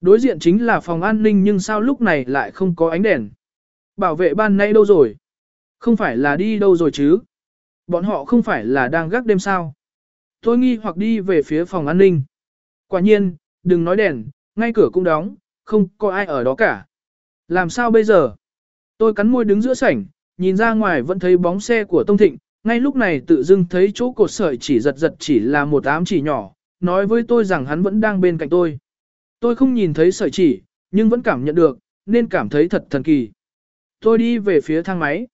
Đối diện chính là phòng an ninh nhưng sao lúc này lại không có ánh đèn. Bảo vệ ban nay đâu rồi? Không phải là đi đâu rồi chứ? Bọn họ không phải là đang gác đêm sao? Tôi nghi hoặc đi về phía phòng an ninh. Quả nhiên, đừng nói đèn, ngay cửa cũng đóng, không có ai ở đó cả. Làm sao bây giờ? Tôi cắn môi đứng giữa sảnh, nhìn ra ngoài vẫn thấy bóng xe của Tông Thịnh, ngay lúc này tự dưng thấy chỗ cột sợi chỉ giật giật chỉ là một ám chỉ nhỏ, nói với tôi rằng hắn vẫn đang bên cạnh tôi. Tôi không nhìn thấy sợi chỉ, nhưng vẫn cảm nhận được, nên cảm thấy thật thần kỳ. Tôi đi về phía thang máy.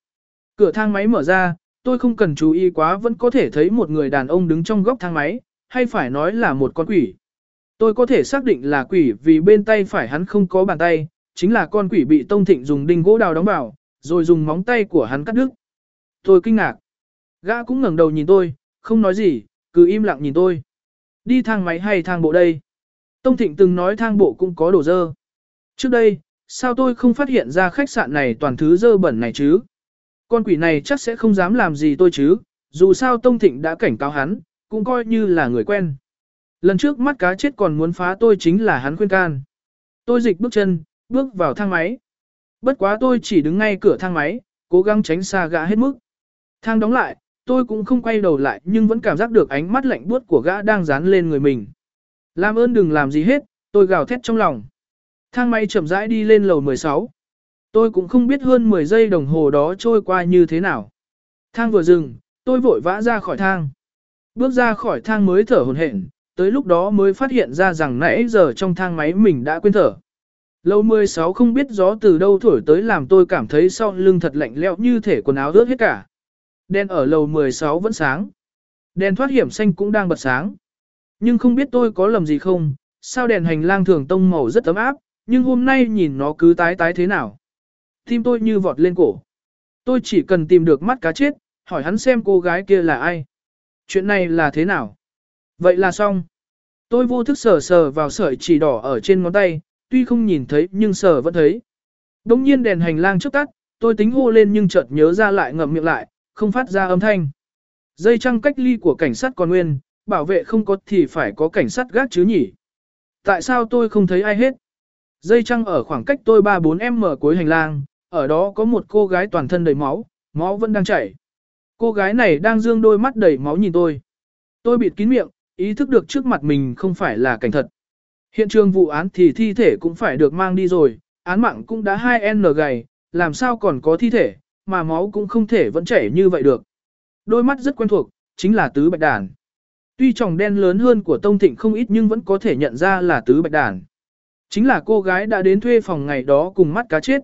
Cửa thang máy mở ra, tôi không cần chú ý quá vẫn có thể thấy một người đàn ông đứng trong góc thang máy, hay phải nói là một con quỷ. Tôi có thể xác định là quỷ vì bên tay phải hắn không có bàn tay, chính là con quỷ bị Tông Thịnh dùng đinh gỗ đào đóng vào, rồi dùng móng tay của hắn cắt đứt. Tôi kinh ngạc. Gã cũng ngẩng đầu nhìn tôi, không nói gì, cứ im lặng nhìn tôi. Đi thang máy hay thang bộ đây? Tông Thịnh từng nói thang bộ cũng có đồ dơ. Trước đây, sao tôi không phát hiện ra khách sạn này toàn thứ dơ bẩn này chứ? Con quỷ này chắc sẽ không dám làm gì tôi chứ, dù sao Tông Thịnh đã cảnh cáo hắn, cũng coi như là người quen. Lần trước mắt cá chết còn muốn phá tôi chính là hắn khuyên can. Tôi dịch bước chân, bước vào thang máy. Bất quá tôi chỉ đứng ngay cửa thang máy, cố gắng tránh xa gã hết mức. Thang đóng lại, tôi cũng không quay đầu lại nhưng vẫn cảm giác được ánh mắt lạnh buốt của gã đang dán lên người mình. Làm ơn đừng làm gì hết, tôi gào thét trong lòng. Thang máy chậm rãi đi lên lầu 16. Tôi cũng không biết hơn 10 giây đồng hồ đó trôi qua như thế nào. Thang vừa dừng, tôi vội vã ra khỏi thang. Bước ra khỏi thang mới thở hồn hển, tới lúc đó mới phát hiện ra rằng nãy giờ trong thang máy mình đã quên thở. Lầu 16 không biết gió từ đâu thổi tới làm tôi cảm thấy sau lưng thật lạnh lẽo như thể quần áo ướt hết cả. Đèn ở lầu 16 vẫn sáng. Đèn thoát hiểm xanh cũng đang bật sáng. Nhưng không biết tôi có lầm gì không, sao đèn hành lang thường tông màu rất ấm áp, nhưng hôm nay nhìn nó cứ tái tái thế nào. Tim tôi như vọt lên cổ. Tôi chỉ cần tìm được mắt cá chết, hỏi hắn xem cô gái kia là ai. Chuyện này là thế nào? Vậy là xong. Tôi vô thức sờ sờ vào sợi chỉ đỏ ở trên ngón tay, tuy không nhìn thấy nhưng sờ vẫn thấy. Đông nhiên đèn hành lang trước tắt, tôi tính hô lên nhưng chợt nhớ ra lại ngậm miệng lại, không phát ra âm thanh. Dây trăng cách ly của cảnh sát còn nguyên, bảo vệ không có thì phải có cảnh sát gác chứ nhỉ. Tại sao tôi không thấy ai hết? Dây trăng ở khoảng cách tôi 3-4 m cuối hành lang, ở đó có một cô gái toàn thân đầy máu, máu vẫn đang chảy. Cô gái này đang dương đôi mắt đầy máu nhìn tôi. Tôi bịt kín miệng, ý thức được trước mặt mình không phải là cảnh thật. Hiện trường vụ án thì thi thể cũng phải được mang đi rồi, án mạng cũng đã 2N gầy, làm sao còn có thi thể, mà máu cũng không thể vẫn chảy như vậy được. Đôi mắt rất quen thuộc, chính là tứ bạch đàn. Tuy tròng đen lớn hơn của Tông Thịnh không ít nhưng vẫn có thể nhận ra là tứ bạch đàn. Chính là cô gái đã đến thuê phòng ngày đó cùng mắt cá chết.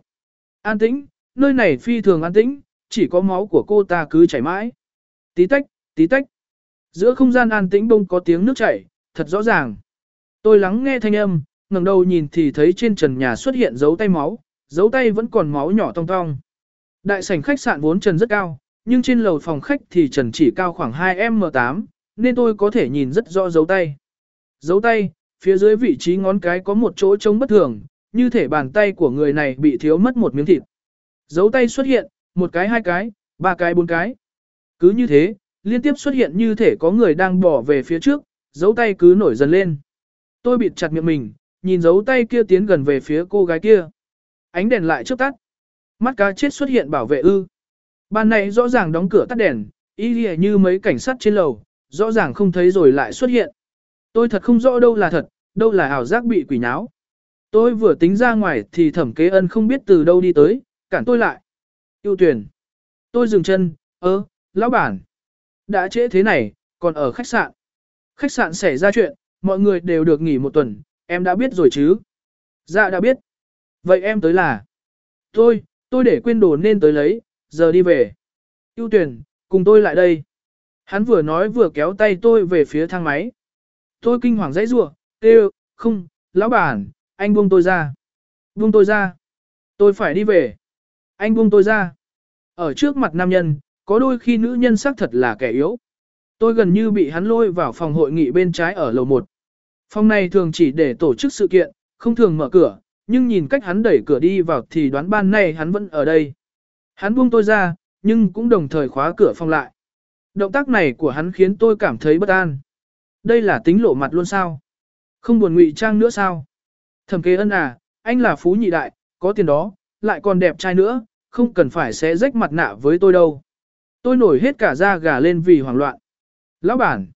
An tĩnh, nơi này phi thường an tĩnh, chỉ có máu của cô ta cứ chảy mãi. Tí tách, tí tách. Giữa không gian an tĩnh bông có tiếng nước chảy, thật rõ ràng. Tôi lắng nghe thanh âm, ngẩng đầu nhìn thì thấy trên trần nhà xuất hiện dấu tay máu, dấu tay vẫn còn máu nhỏ tong tong. Đại sảnh khách sạn vốn trần rất cao, nhưng trên lầu phòng khách thì trần chỉ cao khoảng 2m8, nên tôi có thể nhìn rất rõ dấu tay. Dấu tay, phía dưới vị trí ngón cái có một chỗ trống bất thường, như thể bàn tay của người này bị thiếu mất một miếng thịt. Dấu tay xuất hiện, một cái hai cái, ba cái bốn cái. Cứ như thế, liên tiếp xuất hiện như thể có người đang bỏ về phía trước, dấu tay cứ nổi dần lên. Tôi bịt chặt miệng mình, nhìn dấu tay kia tiến gần về phía cô gái kia. Ánh đèn lại chớp tắt. Mắt cá chết xuất hiện bảo vệ ư. Ban này rõ ràng đóng cửa tắt đèn, y như mấy cảnh sát trên lầu, rõ ràng không thấy rồi lại xuất hiện. Tôi thật không rõ đâu là thật, đâu là ảo giác bị quỷ nháo. Tôi vừa tính ra ngoài thì thẩm kế ân không biết từ đâu đi tới, cản tôi lại. Yêu tuyển. Tôi dừng chân, ơ, lão bản. Đã trễ thế này, còn ở khách sạn. Khách sạn xảy ra chuyện, mọi người đều được nghỉ một tuần, em đã biết rồi chứ? Dạ đã biết. Vậy em tới là? Tôi, tôi để quên đồ nên tới lấy, giờ đi về. Yêu tuyển, cùng tôi lại đây. Hắn vừa nói vừa kéo tay tôi về phía thang máy. Tôi kinh hoàng dãy rủa, kêu, không, lão bản, anh buông tôi ra. Buông tôi ra. Tôi phải đi về. Anh buông tôi ra. Ở trước mặt nam nhân, có đôi khi nữ nhân xác thật là kẻ yếu. Tôi gần như bị hắn lôi vào phòng hội nghị bên trái ở lầu 1. Phòng này thường chỉ để tổ chức sự kiện, không thường mở cửa, nhưng nhìn cách hắn đẩy cửa đi vào thì đoán ban nay hắn vẫn ở đây. Hắn buông tôi ra, nhưng cũng đồng thời khóa cửa phòng lại. Động tác này của hắn khiến tôi cảm thấy bất an. Đây là tính lộ mặt luôn sao? Không buồn ngụy trang nữa sao? Thẩm kế ân à, anh là phú nhị đại, có tiền đó, lại còn đẹp trai nữa, không cần phải xé rách mặt nạ với tôi đâu. Tôi nổi hết cả da gà lên vì hoảng loạn. Lão bản.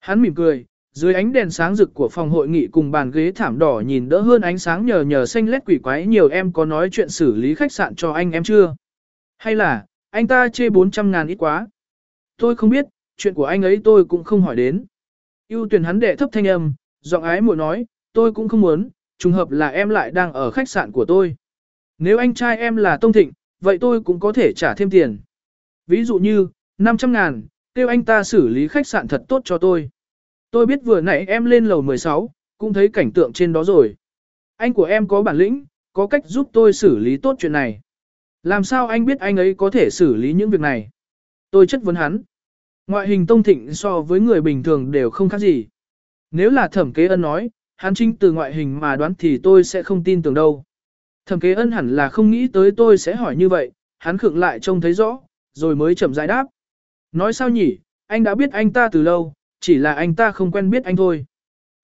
Hắn mỉm cười, dưới ánh đèn sáng rực của phòng hội nghị cùng bàn ghế thảm đỏ nhìn đỡ hơn ánh sáng nhờ nhờ xanh lét quỷ quái nhiều em có nói chuyện xử lý khách sạn cho anh em chưa? Hay là, anh ta chê 400 ngàn ít quá? Tôi không biết, chuyện của anh ấy tôi cũng không hỏi đến. Yêu tuyển hắn đệ thấp thanh âm, giọng ái muội nói, tôi cũng không muốn, trùng hợp là em lại đang ở khách sạn của tôi. Nếu anh trai em là Tông Thịnh, vậy tôi cũng có thể trả thêm tiền. Ví dụ như, 500 ngàn, kêu anh ta xử lý khách sạn thật tốt cho tôi. Tôi biết vừa nãy em lên lầu 16, cũng thấy cảnh tượng trên đó rồi. Anh của em có bản lĩnh, có cách giúp tôi xử lý tốt chuyện này. Làm sao anh biết anh ấy có thể xử lý những việc này? Tôi chất vấn hắn. Ngoại hình tông thịnh so với người bình thường đều không khác gì. Nếu là thẩm kế ân nói, hắn chính từ ngoại hình mà đoán thì tôi sẽ không tin tưởng đâu. Thẩm kế ân hẳn là không nghĩ tới tôi sẽ hỏi như vậy, hắn khựng lại trông thấy rõ, rồi mới chậm rãi đáp. Nói sao nhỉ, anh đã biết anh ta từ lâu, chỉ là anh ta không quen biết anh thôi.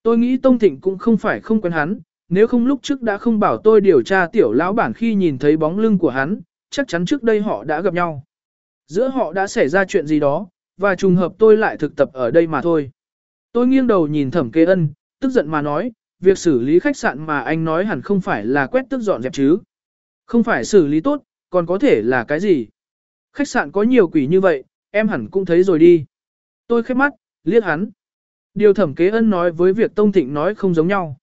Tôi nghĩ Tông Thịnh cũng không phải không quen hắn, nếu không lúc trước đã không bảo tôi điều tra tiểu lão bản khi nhìn thấy bóng lưng của hắn, chắc chắn trước đây họ đã gặp nhau. Giữa họ đã xảy ra chuyện gì đó, và trùng hợp tôi lại thực tập ở đây mà thôi. Tôi nghiêng đầu nhìn thẩm kế ân, tức giận mà nói, việc xử lý khách sạn mà anh nói hẳn không phải là quét tức dọn dẹp chứ. Không phải xử lý tốt, còn có thể là cái gì? Khách sạn có nhiều quỷ như vậy, em hẳn cũng thấy rồi đi. Tôi khép mắt, liếc hắn. Điều thẩm kế ân nói với việc Tông Thịnh nói không giống nhau.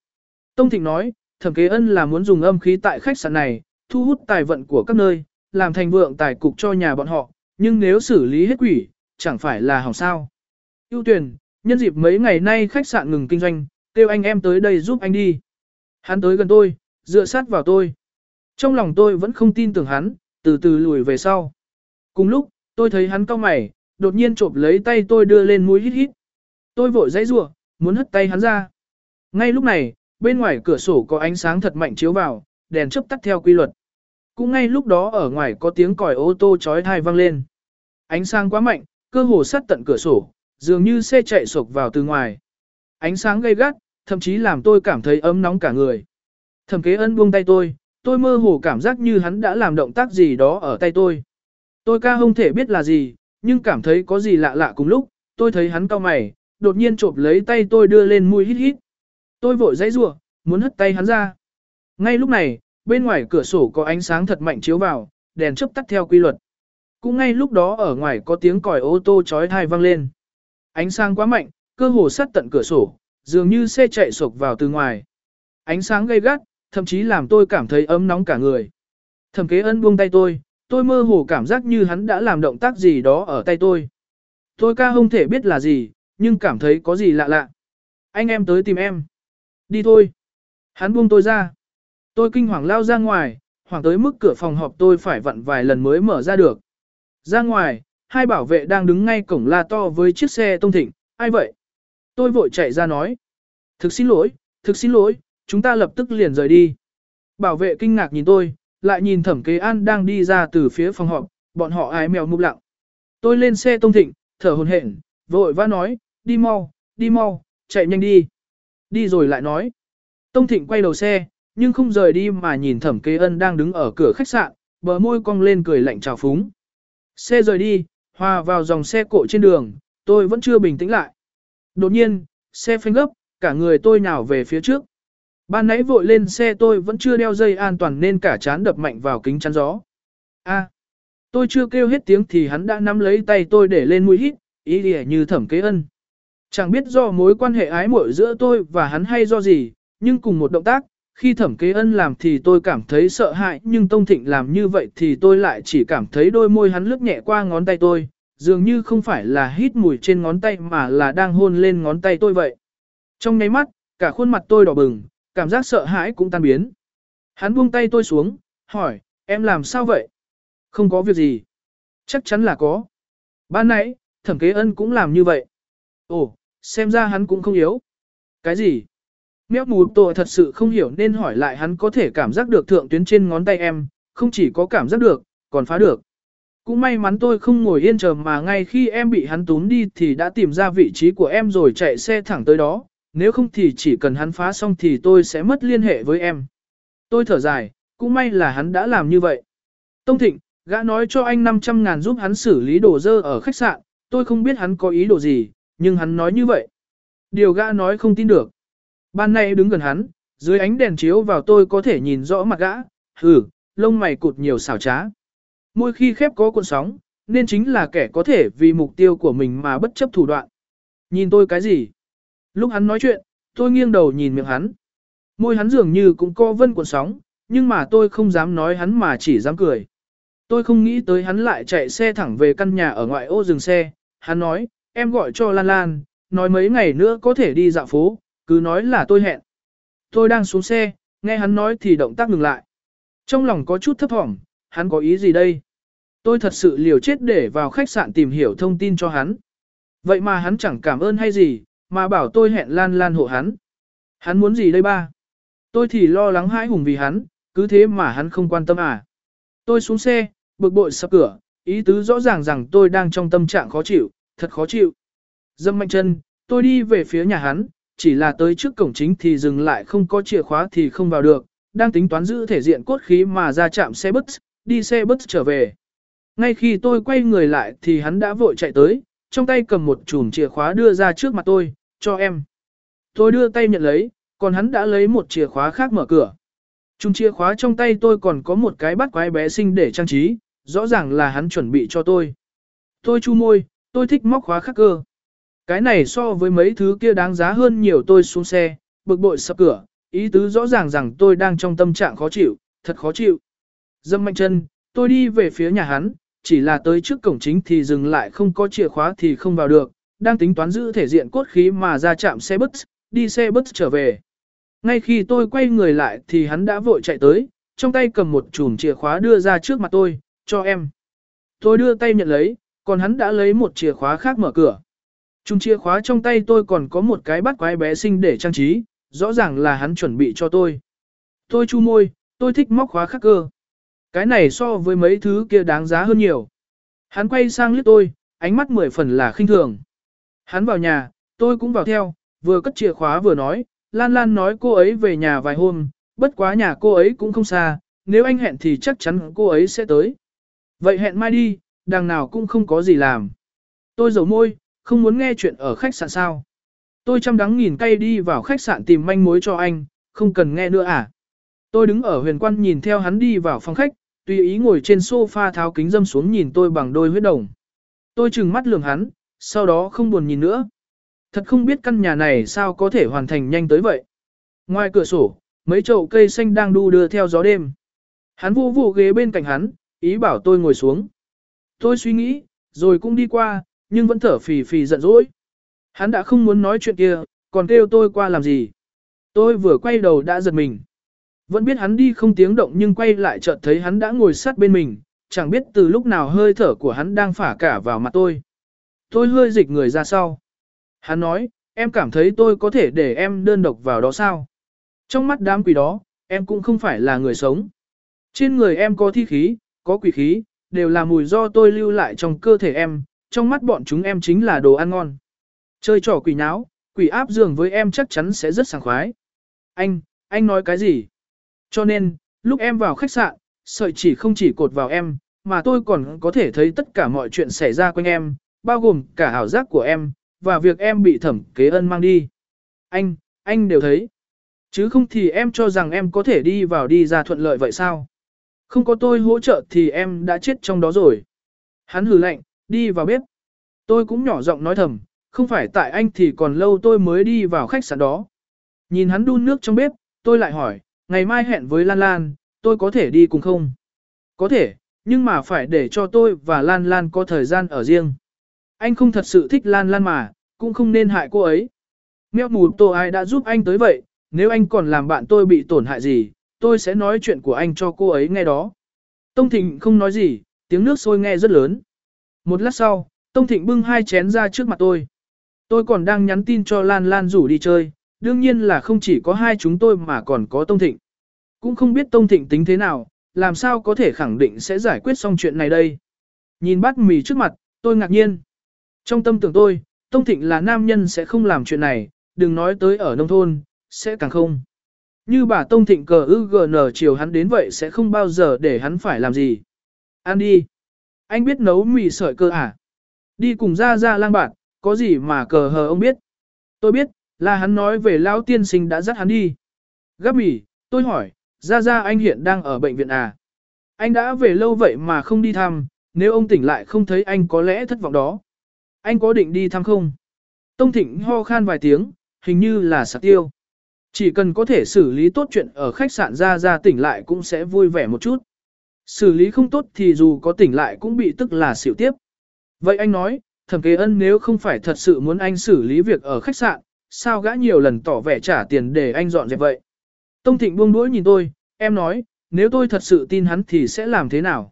Tông Thịnh nói, thẩm kế ân là muốn dùng âm khí tại khách sạn này, thu hút tài vận của các nơi, làm thành vượng tài cục cho nhà bọn họ, nhưng nếu xử lý hết quỷ, chẳng phải là hỏng sao. Ưu tuyển, nhân dịp mấy ngày nay khách sạn ngừng kinh doanh, kêu anh em tới đây giúp anh đi. Hắn tới gần tôi, dựa sát vào tôi. Trong lòng tôi vẫn không tin tưởng hắn, từ từ lùi về sau. Cùng lúc, tôi thấy hắn cau mày, đột nhiên chộp lấy tay tôi đưa lên mũi hít hít. Tôi vội dãy rủa, muốn hất tay hắn ra. Ngay lúc này, bên ngoài cửa sổ có ánh sáng thật mạnh chiếu vào, đèn chớp tắt theo quy luật. Cũng ngay lúc đó ở ngoài có tiếng còi ô tô chói tai vang lên. Ánh sáng quá mạnh, cơ hồ sát tận cửa sổ, dường như xe chạy sộc vào từ ngoài. Ánh sáng gay gắt, thậm chí làm tôi cảm thấy ấm nóng cả người. Thẩm kế ân buông tay tôi, tôi mơ hồ cảm giác như hắn đã làm động tác gì đó ở tay tôi. Tôi ca không thể biết là gì, nhưng cảm thấy có gì lạ lạ cùng lúc, tôi thấy hắn cau mày, đột nhiên chộp lấy tay tôi đưa lên mũi hít hít. Tôi vội dãy rủa, muốn hất tay hắn ra. Ngay lúc này, bên ngoài cửa sổ có ánh sáng thật mạnh chiếu vào, đèn chớp tắt theo quy luật. Cũng ngay lúc đó ở ngoài có tiếng còi ô tô chói tai vang lên. Ánh sáng quá mạnh, cơ hồ sát tận cửa sổ, dường như xe chạy sộc vào từ ngoài. Ánh sáng gay gắt, thậm chí làm tôi cảm thấy ấm nóng cả người. Thẩm kế ân buông tay tôi, tôi mơ hồ cảm giác như hắn đã làm động tác gì đó ở tay tôi. Tôi ca không thể biết là gì, nhưng cảm thấy có gì lạ lạ. Anh em tới tìm em. Đi thôi. Hắn buông tôi ra. Tôi kinh hoàng lao ra ngoài, hoàng tới mức cửa phòng họp tôi phải vặn vài lần mới mở ra được. Ra ngoài, hai bảo vệ đang đứng ngay cổng la to với chiếc xe tông thịnh, ai vậy? Tôi vội chạy ra nói. Thực xin lỗi, thực xin lỗi, chúng ta lập tức liền rời đi. Bảo vệ kinh ngạc nhìn tôi, lại nhìn thẩm kế an đang đi ra từ phía phòng họp, bọn họ ái mèo mục lặng. Tôi lên xe tông thịnh, thở hồn hển, vội vã nói, đi mau, đi mau, chạy nhanh đi. Đi rồi lại nói. Tông thịnh quay đầu xe, nhưng không rời đi mà nhìn thẩm kế ân đang đứng ở cửa khách sạn, bờ môi cong lên cười lạnh chào phúng. Xe rời đi, hòa vào dòng xe cộ trên đường, tôi vẫn chưa bình tĩnh lại. Đột nhiên, xe phanh gấp, cả người tôi nhào về phía trước. Ban nãy vội lên xe tôi vẫn chưa đeo dây an toàn nên cả chán đập mạnh vào kính chắn gió. A, tôi chưa kêu hết tiếng thì hắn đã nắm lấy tay tôi để lên mũi hít, ý lìa như thẩm kế ân. Chẳng biết do mối quan hệ ái muội giữa tôi và hắn hay do gì, nhưng cùng một động tác, khi thẩm kế ân làm thì tôi cảm thấy sợ hãi nhưng Tông Thịnh làm như vậy thì tôi lại chỉ cảm thấy đôi môi hắn lướt nhẹ qua ngón tay tôi, dường như không phải là hít mùi trên ngón tay mà là đang hôn lên ngón tay tôi vậy. Trong nháy mắt, cả khuôn mặt tôi đỏ bừng, cảm giác sợ hãi cũng tan biến. Hắn buông tay tôi xuống, hỏi, em làm sao vậy? Không có việc gì. Chắc chắn là có. Ban nãy, thẩm kế ân cũng làm như vậy. Ồ, xem ra hắn cũng không yếu. Cái gì? Mèo mù tổ thật sự không hiểu nên hỏi lại hắn có thể cảm giác được thượng tuyến trên ngón tay em, không chỉ có cảm giác được, còn phá được. Cũng may mắn tôi không ngồi yên chờ mà ngay khi em bị hắn túm đi thì đã tìm ra vị trí của em rồi chạy xe thẳng tới đó, nếu không thì chỉ cần hắn phá xong thì tôi sẽ mất liên hệ với em. Tôi thở dài, cũng may là hắn đã làm như vậy. Tông Thịnh, gã nói cho anh 500 ngàn giúp hắn xử lý đồ dơ ở khách sạn, tôi không biết hắn có ý đồ gì, nhưng hắn nói như vậy. Điều gã nói không tin được. Ban nay đứng gần hắn, dưới ánh đèn chiếu vào tôi có thể nhìn rõ mặt gã, hừ, lông mày cụt nhiều xảo trá. Mỗi khi khép có cuộn sóng, nên chính là kẻ có thể vì mục tiêu của mình mà bất chấp thủ đoạn. Nhìn tôi cái gì? Lúc hắn nói chuyện, tôi nghiêng đầu nhìn miệng hắn. Môi hắn dường như cũng co vân cuộn sóng, nhưng mà tôi không dám nói hắn mà chỉ dám cười. Tôi không nghĩ tới hắn lại chạy xe thẳng về căn nhà ở ngoại ô dừng xe. Hắn nói, em gọi cho Lan Lan, nói mấy ngày nữa có thể đi dạo phố, cứ nói là tôi hẹn. Tôi đang xuống xe, nghe hắn nói thì động tác ngừng lại. Trong lòng có chút thấp thỏm, hắn có ý gì đây? Tôi thật sự liều chết để vào khách sạn tìm hiểu thông tin cho hắn. Vậy mà hắn chẳng cảm ơn hay gì, mà bảo tôi hẹn Lan Lan hộ hắn. Hắn muốn gì đây ba? Tôi thì lo lắng hãi hùng vì hắn, cứ thế mà hắn không quan tâm à. Tôi xuống xe, bực bội sập cửa, ý tứ rõ ràng rằng tôi đang trong tâm trạng khó chịu, thật khó chịu. Dâm mạnh chân, tôi đi về phía nhà hắn, chỉ là tới trước cổng chính thì dừng lại không có chìa khóa thì không vào được, đang tính toán giữ thể diện cốt khí mà ra chạm xe bus, đi xe bus trở về. Ngay khi tôi quay người lại thì hắn đã vội chạy tới, trong tay cầm một chùm chìa khóa đưa ra trước mặt tôi, cho em. Tôi đưa tay nhận lấy, còn hắn đã lấy một chìa khóa khác mở cửa. chùm chìa khóa trong tay tôi còn có một cái bắt quái bé xinh để trang trí, rõ ràng là hắn chuẩn bị cho tôi. Tôi chu môi, tôi thích móc khóa khác cơ. Cái này so với mấy thứ kia đáng giá hơn nhiều tôi xuống xe, bực bội sập cửa, ý tứ rõ ràng rằng tôi đang trong tâm trạng khó chịu, thật khó chịu. Dâm mạnh chân, tôi đi về phía nhà hắn, chỉ là tới trước cổng chính thì dừng lại không có chìa khóa thì không vào được, đang tính toán giữ thể diện cốt khí mà ra chạm xe bus, đi xe bus trở về. Ngay khi tôi quay người lại thì hắn đã vội chạy tới, trong tay cầm một chùm chìa khóa đưa ra trước mặt tôi, cho em. Tôi đưa tay nhận lấy, còn hắn đã lấy một chìa khóa khác mở cửa. Chung chìa khóa trong tay tôi còn có một cái bắt quái bé xinh để trang trí, rõ ràng là hắn chuẩn bị cho tôi. Tôi chu môi, tôi thích móc khóa khắc cơ. Cái này so với mấy thứ kia đáng giá hơn nhiều. Hắn quay sang liếc tôi, ánh mắt mười phần là khinh thường. Hắn vào nhà, tôi cũng vào theo, vừa cất chìa khóa vừa nói, Lan Lan nói cô ấy về nhà vài hôm, bất quá nhà cô ấy cũng không xa, nếu anh hẹn thì chắc chắn cô ấy sẽ tới. Vậy hẹn mai đi, đằng nào cũng không có gì làm. Tôi dầu môi, không muốn nghe chuyện ở khách sạn sao. Tôi chăm đắng nghìn cay đi vào khách sạn tìm manh mối cho anh, không cần nghe nữa à. Tôi đứng ở huyền quan nhìn theo hắn đi vào phòng khách, tùy ý ngồi trên sofa tháo kính dâm xuống nhìn tôi bằng đôi huyết đồng. Tôi chừng mắt lườm hắn, sau đó không buồn nhìn nữa. Thật không biết căn nhà này sao có thể hoàn thành nhanh tới vậy. Ngoài cửa sổ, mấy chậu cây xanh đang đu đưa theo gió đêm. Hắn vô vô ghế bên cạnh hắn, ý bảo tôi ngồi xuống. Tôi suy nghĩ, rồi cũng đi qua, nhưng vẫn thở phì phì giận dỗi. Hắn đã không muốn nói chuyện kia, còn kêu tôi qua làm gì. Tôi vừa quay đầu đã giật mình. Vẫn biết hắn đi không tiếng động nhưng quay lại chợt thấy hắn đã ngồi sát bên mình, chẳng biết từ lúc nào hơi thở của hắn đang phả cả vào mặt tôi. Tôi hơi dịch người ra sau. Hắn nói, em cảm thấy tôi có thể để em đơn độc vào đó sao? Trong mắt đám quỷ đó, em cũng không phải là người sống. Trên người em có thi khí, có quỷ khí, đều là mùi do tôi lưu lại trong cơ thể em, trong mắt bọn chúng em chính là đồ ăn ngon. Chơi trò quỷ náo, quỷ áp giường với em chắc chắn sẽ rất sảng khoái. Anh, anh nói cái gì? Cho nên, lúc em vào khách sạn, sợi chỉ không chỉ cột vào em, mà tôi còn có thể thấy tất cả mọi chuyện xảy ra quanh em, bao gồm cả ảo giác của em, và việc em bị thẩm kế ân mang đi. Anh, anh đều thấy. Chứ không thì em cho rằng em có thể đi vào đi ra thuận lợi vậy sao? Không có tôi hỗ trợ thì em đã chết trong đó rồi. Hắn hừ lạnh, đi vào bếp. Tôi cũng nhỏ giọng nói thầm, không phải tại anh thì còn lâu tôi mới đi vào khách sạn đó. Nhìn hắn đun nước trong bếp, tôi lại hỏi, ngày mai hẹn với Lan Lan, tôi có thể đi cùng không? Có thể, nhưng mà phải để cho tôi và Lan Lan có thời gian ở riêng. Anh không thật sự thích Lan Lan mà, cũng không nên hại cô ấy. Mèo mù tổ ai đã giúp anh tới vậy, nếu anh còn làm bạn tôi bị tổn hại gì, tôi sẽ nói chuyện của anh cho cô ấy nghe đó. Tông Thịnh không nói gì, tiếng nước sôi nghe rất lớn. Một lát sau, Tông Thịnh bưng hai chén ra trước mặt tôi. Tôi còn đang nhắn tin cho Lan Lan rủ đi chơi, đương nhiên là không chỉ có hai chúng tôi mà còn có Tông Thịnh. Cũng không biết Tông Thịnh tính thế nào, làm sao có thể khẳng định sẽ giải quyết xong chuyện này đây. Nhìn bát mì trước mặt, tôi ngạc nhiên. Trong tâm tưởng tôi, Tông Thịnh là nam nhân sẽ không làm chuyện này, đừng nói tới ở nông thôn, sẽ càng không. Như bà Tông Thịnh cờ ư GN chiều hắn đến vậy sẽ không bao giờ để hắn phải làm gì. Ăn đi. Anh biết nấu mì sợi cơ à? Đi cùng ra ra lang bạn, có gì mà cờ hờ ông biết. Tôi biết, là hắn nói về lão tiên sinh đã dắt hắn đi. Gắp mì, tôi hỏi, ra ra anh hiện đang ở bệnh viện à? Anh đã về lâu vậy mà không đi thăm, nếu ông tỉnh lại không thấy anh có lẽ thất vọng đó. Anh có định đi thăm không? Tông Thịnh ho khan vài tiếng, hình như là sạc tiêu. Chỉ cần có thể xử lý tốt chuyện ở khách sạn ra ra tỉnh lại cũng sẽ vui vẻ một chút. Xử lý không tốt thì dù có tỉnh lại cũng bị tức là xỉu tiếp. Vậy anh nói, thẩm kế ân nếu không phải thật sự muốn anh xử lý việc ở khách sạn, sao gã nhiều lần tỏ vẻ trả tiền để anh dọn dẹp vậy? Tông Thịnh buông đuổi nhìn tôi, em nói, nếu tôi thật sự tin hắn thì sẽ làm thế nào?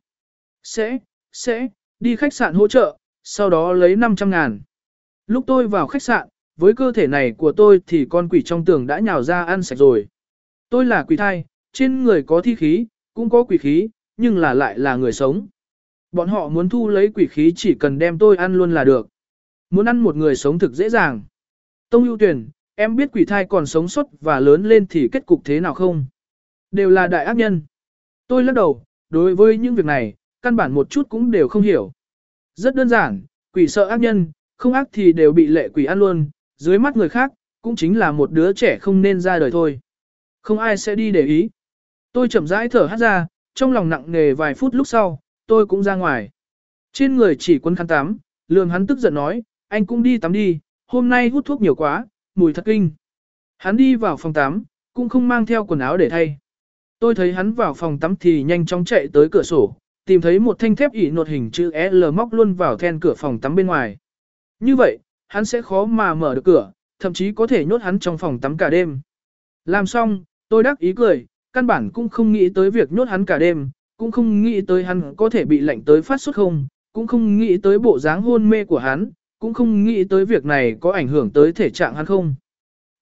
Sẽ, sẽ, đi khách sạn hỗ trợ, sau đó lấy 500 ngàn. Lúc tôi vào khách sạn, với cơ thể này của tôi thì con quỷ trong tường đã nhào ra ăn sạch rồi. Tôi là quỷ thai, trên người có thi khí, cũng có quỷ khí, nhưng là lại là người sống. Bọn họ muốn thu lấy quỷ khí chỉ cần đem tôi ăn luôn là được. Muốn ăn một người sống thực dễ dàng. Tông ưu tuyển, em biết quỷ thai còn sống sót và lớn lên thì kết cục thế nào không? Đều là đại ác nhân. Tôi lắc đầu, đối với những việc này, căn bản một chút cũng đều không hiểu. Rất đơn giản, quỷ sợ ác nhân, không ác thì đều bị lệ quỷ ăn luôn, dưới mắt người khác, cũng chính là một đứa trẻ không nên ra đời thôi. Không ai sẽ đi để ý. Tôi chậm rãi thở hát ra, trong lòng nặng nề vài phút lúc sau, tôi cũng ra ngoài. Trên người chỉ quân khăn tắm, lường hắn tức giận nói, anh cũng đi tắm đi, hôm nay hút thuốc nhiều quá, mùi thật kinh. Hắn đi vào phòng tắm, cũng không mang theo quần áo để thay. Tôi thấy hắn vào phòng tắm thì nhanh chóng chạy tới cửa sổ, tìm thấy một thanh thép ỉ nột hình chữ L móc luôn vào then cửa phòng tắm bên ngoài. Như vậy, hắn sẽ khó mà mở được cửa, thậm chí có thể nhốt hắn trong phòng tắm cả đêm. Làm xong, tôi đắc ý cười, căn bản cũng không nghĩ tới việc nhốt hắn cả đêm, cũng không nghĩ tới hắn có thể bị lạnh tới phát sốt không, cũng không nghĩ tới bộ dáng hôn mê của hắn, cũng không nghĩ tới việc này có ảnh hưởng tới thể trạng hắn không.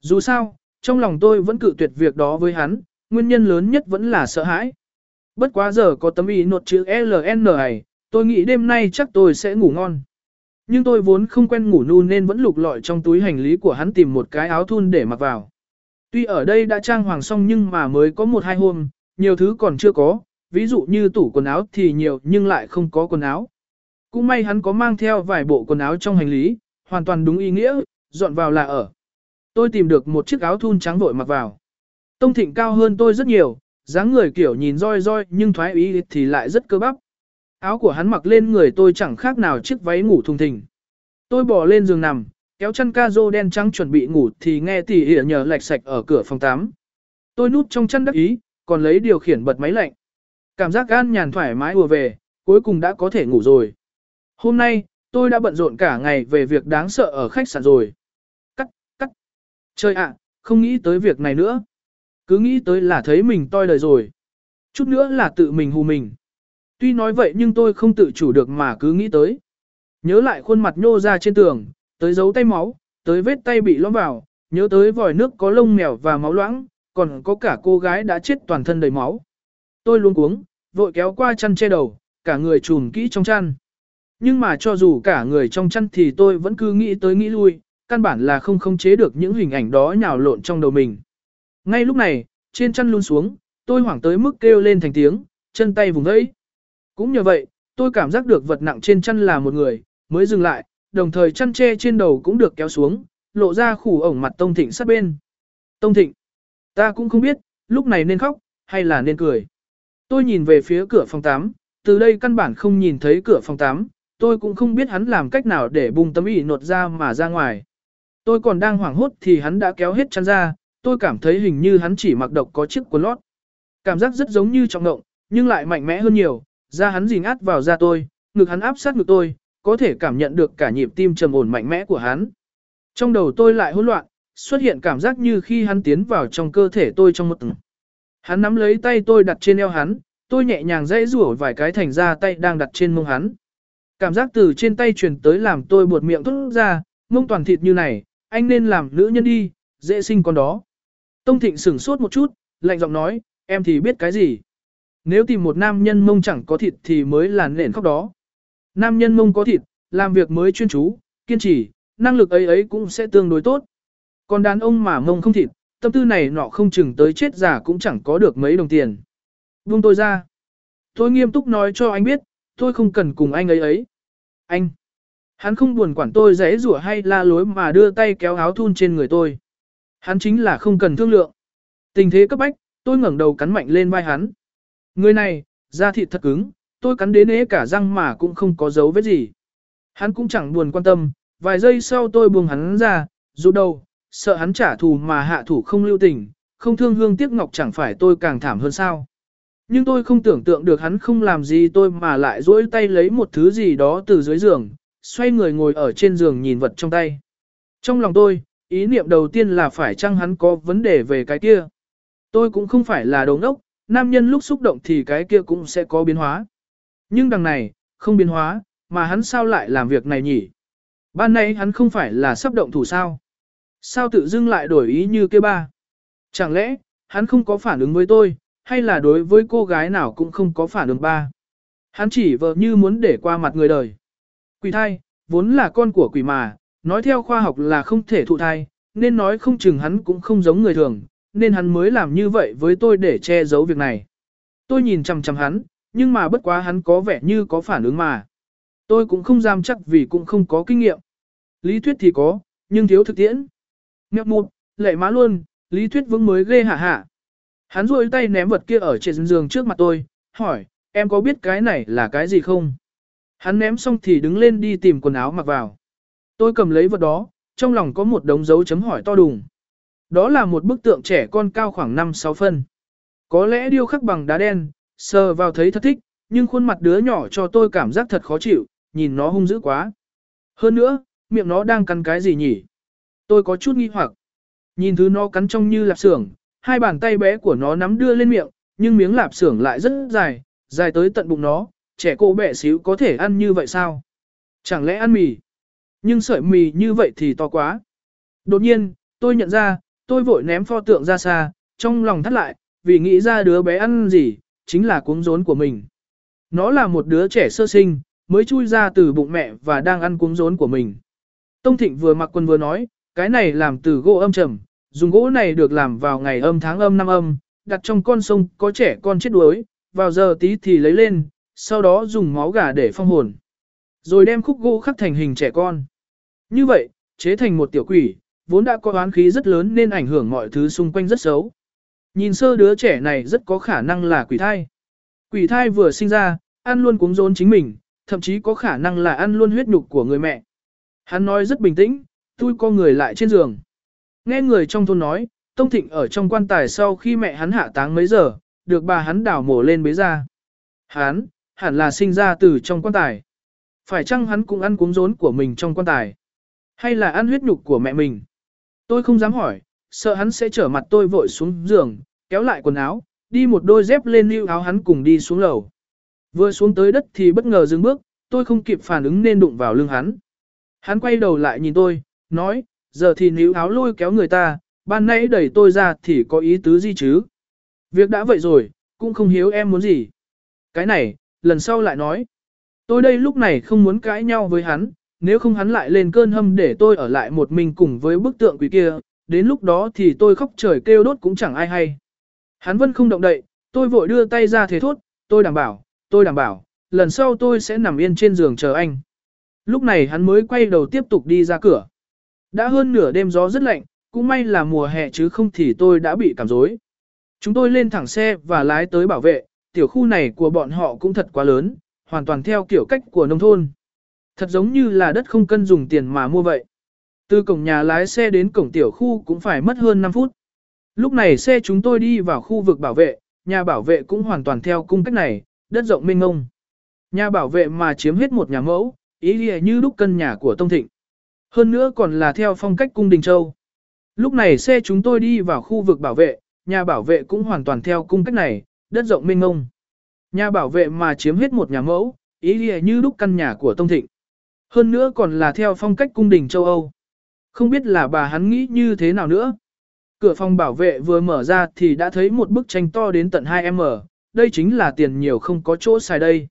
Dù sao, trong lòng tôi vẫn cự tuyệt việc đó với hắn, nguyên nhân lớn nhất vẫn là sợ hãi. Bất quá giờ có tấm ý nột chữ LN này, tôi nghĩ đêm nay chắc tôi sẽ ngủ ngon. Nhưng tôi vốn không quen ngủ nu nên vẫn lục lọi trong túi hành lý của hắn tìm một cái áo thun để mặc vào. Tuy ở đây đã trang hoàng xong nhưng mà mới có một hai hôm, nhiều thứ còn chưa có, ví dụ như tủ quần áo thì nhiều nhưng lại không có quần áo. Cũng may hắn có mang theo vài bộ quần áo trong hành lý, hoàn toàn đúng ý nghĩa, dọn vào là ở. Tôi tìm được một chiếc áo thun trắng vội mặc vào. Tông Thịnh cao hơn tôi rất nhiều, dáng người kiểu nhìn roi roi nhưng thoái ý thì lại rất cơ bắp. Áo của hắn mặc lên người tôi chẳng khác nào chiếc váy ngủ thùng thình. Tôi bỏ lên giường nằm, kéo chăn ca rô đen trắng chuẩn bị ngủ thì nghe tỉ ỉa nhờ lạch sạch ở cửa phòng 8. Tôi nút trong chăn đắc ý, còn lấy điều khiển bật máy lạnh. Cảm giác gan nhàn thoải mái ùa về, cuối cùng đã có thể ngủ rồi. Hôm nay, tôi đã bận rộn cả ngày về việc đáng sợ ở khách sạn rồi. Cắt, cắt. Trời ạ, không nghĩ tới việc này nữa. Cứ nghĩ tới là thấy mình toi đời rồi. Chút nữa là tự mình hù mình. Tuy nói vậy nhưng tôi không tự chủ được mà cứ nghĩ tới. Nhớ lại khuôn mặt nhô ra trên tường, tới dấu tay máu, tới vết tay bị lõm vào, nhớ tới vòi nước có lông mèo và máu loãng, còn có cả cô gái đã chết toàn thân đầy máu. Tôi luôn cuống, vội kéo qua chăn che đầu, cả người trùm kỹ trong chăn. Nhưng mà cho dù cả người trong chăn thì tôi vẫn cứ nghĩ tới nghĩ lui, căn bản là không khống chế được những hình ảnh đó nhào lộn trong đầu mình. Ngay lúc này, trên chăn luôn xuống, tôi hoảng tới mức kêu lên thành tiếng, chân tay vùng vẫy. Cũng nhờ vậy, tôi cảm giác được vật nặng trên chăn là một người, mới dừng lại, đồng thời chăn tre trên đầu cũng được kéo xuống, lộ ra khủ ổng mặt Tông Thịnh sát bên. Tông Thịnh, ta cũng không biết, lúc này nên khóc, hay là nên cười. Tôi nhìn về phía cửa phòng 8, từ đây căn bản không nhìn thấy cửa phòng 8, tôi cũng không biết hắn làm cách nào để bung tấm ỉ nột ra mà ra ngoài. Tôi còn đang hoảng hốt thì hắn đã kéo hết chăn ra, tôi cảm thấy hình như hắn chỉ mặc độc có chiếc quần lót. Cảm giác rất giống như trọng động, nhưng lại mạnh mẽ hơn nhiều, da hắn dình át vào da tôi, ngực hắn áp sát ngực tôi, có thể cảm nhận được cả nhịp tim trầm ổn mạnh mẽ của hắn. Trong đầu tôi lại hỗn loạn, xuất hiện cảm giác như khi hắn tiến vào trong cơ thể tôi trong một tầng. Hắn nắm lấy tay tôi đặt trên eo hắn, tôi nhẹ nhàng dãy rủa vài cái thành ra tay đang đặt trên mông hắn. Cảm giác từ trên tay truyền tới làm tôi buột miệng thốt ra, mông toàn thịt như này, anh nên làm nữ nhân đi, dễ sinh con đó. Tông Thịnh sửng sốt một chút, lạnh giọng nói, em thì biết cái gì. Nếu tìm một nam nhân mông chẳng có thịt thì mới là nền khóc đó. Nam nhân mông có thịt, làm việc mới chuyên chú, kiên trì, năng lực ấy ấy cũng sẽ tương đối tốt. Còn đàn ông mà mông không thịt, tâm tư này nọ không chừng tới chết già cũng chẳng có được mấy đồng tiền. Buông tôi ra. Tôi nghiêm túc nói cho anh biết, tôi không cần cùng anh ấy ấy. Anh. Hắn không buồn quản tôi dễ rủa hay la lối mà đưa tay kéo áo thun trên người tôi. Hắn chính là không cần thương lượng. Tình thế cấp bách, tôi ngẩng đầu cắn mạnh lên vai hắn. Người này, da thịt thật cứng, tôi cắn đến ế cả răng mà cũng không có dấu vết gì. Hắn cũng chẳng buồn quan tâm, vài giây sau tôi buông hắn ra, rụt đầu, sợ hắn trả thù mà hạ thủ không lưu tình, không thương hương tiếc ngọc chẳng phải tôi càng thảm hơn sao. Nhưng tôi không tưởng tượng được hắn không làm gì tôi mà lại duỗi tay lấy một thứ gì đó từ dưới giường, xoay người ngồi ở trên giường nhìn vật trong tay. Trong lòng tôi, ý niệm đầu tiên là phải chăng hắn có vấn đề về cái kia. Tôi cũng không phải là đồ ngốc, nam nhân lúc xúc động thì cái kia cũng sẽ có biến hóa. Nhưng đằng này, không biến hóa, mà hắn sao lại làm việc này nhỉ? Ban nay hắn không phải là sắp động thủ sao? Sao tự dưng lại đổi ý như kia ba? Chẳng lẽ, hắn không có phản ứng với tôi, hay là đối với cô gái nào cũng không có phản ứng ba? Hắn chỉ vợ như muốn để qua mặt người đời. Quỷ thai, vốn là con của quỷ mà, nói theo khoa học là không thể thụ thai, nên nói không chừng hắn cũng không giống người thường, nên hắn mới làm như vậy với tôi để che giấu việc này. Tôi nhìn chằm chằm hắn, nhưng mà bất quá hắn có vẻ như có phản ứng mà. Tôi cũng không dám chắc vì cũng không có kinh nghiệm. Lý thuyết thì có, nhưng thiếu thực tiễn. Mẹ một, lệ má luôn, lý thuyết vững mới ghê hạ hạ. Hắn rôi tay ném vật kia ở trên giường trước mặt tôi, hỏi, em có biết cái này là cái gì không? Hắn ném xong thì đứng lên đi tìm quần áo mặc vào. Tôi cầm lấy vật đó, trong lòng có một đống dấu chấm hỏi to đùng. Đó là một bức tượng trẻ con cao khoảng 5-6 phân. Có lẽ điêu khắc bằng đá đen, sờ vào thấy thật thích, nhưng khuôn mặt đứa nhỏ cho tôi cảm giác thật khó chịu, nhìn nó hung dữ quá. Hơn nữa, miệng nó đang cắn cái gì nhỉ? Tôi có chút nghi hoặc. Nhìn thứ nó cắn trông như lạp xưởng, hai bàn tay bé của nó nắm đưa lên miệng, nhưng miếng lạp xưởng lại rất dài, dài tới tận bụng nó, trẻ cô bẹ xíu có thể ăn như vậy sao? Chẳng lẽ ăn mì? Nhưng sợi mì như vậy thì to quá. Đột nhiên, tôi nhận ra, tôi vội ném pho tượng ra xa, trong lòng thắt lại, vì nghĩ ra đứa bé ăn gì, chính là cuống rốn của mình. Nó là một đứa trẻ sơ sinh, mới chui ra từ bụng mẹ và đang ăn cuống rốn của mình. Tông Thịnh vừa mặc quần vừa nói, cái này làm từ gỗ âm trầm, dùng gỗ này được làm vào ngày âm tháng âm năm âm, đặt trong con sông có trẻ con chết đuối, vào giờ tí thì lấy lên, sau đó dùng máu gà để phong hồn. Rồi đem khúc gỗ khắc thành hình trẻ con. Như vậy, chế thành một tiểu quỷ, vốn đã có oán khí rất lớn nên ảnh hưởng mọi thứ xung quanh rất xấu. Nhìn sơ đứa trẻ này rất có khả năng là quỷ thai. Quỷ thai vừa sinh ra, ăn luôn cuống rốn chính mình, thậm chí có khả năng là ăn luôn huyết nhục của người mẹ. Hắn nói rất bình tĩnh, tôi co người lại trên giường. Nghe người trong thôn nói, Tông Thịnh ở trong quan tài sau khi mẹ hắn hạ táng mấy giờ, được bà hắn đảo mổ lên bế ra. Hắn, hẳn là sinh ra từ trong quan tài. Phải chăng hắn cũng ăn cuống rốn của mình trong quan tài? Hay là ăn huyết nhục của mẹ mình? Tôi không dám hỏi, sợ hắn sẽ trở mặt tôi vội xuống giường, kéo lại quần áo, đi một đôi dép lên lưu áo hắn cùng đi xuống lầu. Vừa xuống tới đất thì bất ngờ dừng bước, tôi không kịp phản ứng nên đụng vào lưng hắn. Hắn quay đầu lại nhìn tôi, nói, giờ thì níu áo lôi kéo người ta, ban nãy đẩy tôi ra thì có ý tứ gì chứ? Việc đã vậy rồi, cũng không hiếu em muốn gì. Cái này, lần sau lại nói. Tôi đây lúc này không muốn cãi nhau với hắn, nếu không hắn lại lên cơn hâm để tôi ở lại một mình cùng với bức tượng quỷ kia, đến lúc đó thì tôi khóc trời kêu đốt cũng chẳng ai hay. Hắn vẫn không động đậy, tôi vội đưa tay ra thế thốt, tôi đảm bảo, tôi đảm bảo, lần sau tôi sẽ nằm yên trên giường chờ anh. Lúc này hắn mới quay đầu tiếp tục đi ra cửa. Đã hơn nửa đêm gió rất lạnh, cũng may là mùa hè chứ không thì tôi đã bị cảm rối. Chúng tôi lên thẳng xe và lái tới bảo vệ, tiểu khu này của bọn họ cũng thật quá lớn, hoàn toàn theo kiểu cách của nông thôn. Thật giống như là đất không cân dùng tiền mà mua vậy. Từ cổng nhà lái xe đến cổng tiểu khu cũng phải mất hơn 5 phút. Lúc này xe chúng tôi đi vào khu vực bảo vệ, nhà bảo vệ cũng hoàn toàn theo cung cách này, đất rộng mênh mông. Nhà bảo vệ mà chiếm hết một nhà mẫu, ý nghĩa như đúc cân nhà của Tông Thịnh. Hơn nữa còn là theo phong cách cung đình châu. Lúc này xe chúng tôi đi vào khu vực bảo vệ, nhà bảo vệ cũng hoàn toàn theo cung cách này, đất rộng mênh mông. Nhà bảo vệ mà chiếm hết một nhà mẫu, ý nghĩa như đúc căn nhà của Tông Thịnh. Hơn nữa còn là theo phong cách cung đình châu Âu. Không biết là bà hắn nghĩ như thế nào nữa. Cửa phòng bảo vệ vừa mở ra thì đã thấy một bức tranh to đến tận 2M, đây chính là tiền nhiều không có chỗ xài đây.